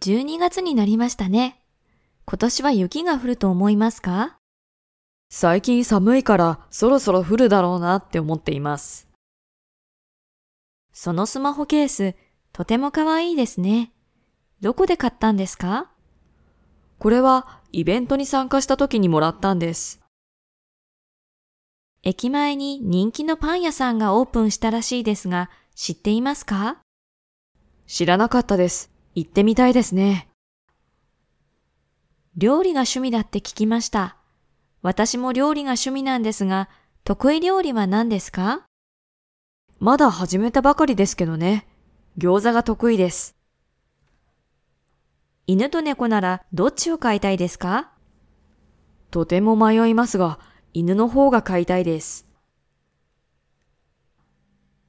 12月になりましたね。今年は雪が降ると思いますか？最近寒いからそろそろ降るだろうなって思っています。そのスマホケース、とても可愛いですね。どこで買ったんですか？これはイベントに参加した時にもらったんです。駅前に人気のパン屋さんがオープンしたらしいですが、知っていますか？知らなかったです。行ってみたいですね。料理が趣味だって聞きました。私も料理が趣味なんですが、得意料理は何ですか？まだ始めたばかりですけどね。餃子が得意です。犬と猫ならどっちを飼いたいですか？とても迷いますが、犬の方が飼いたいです。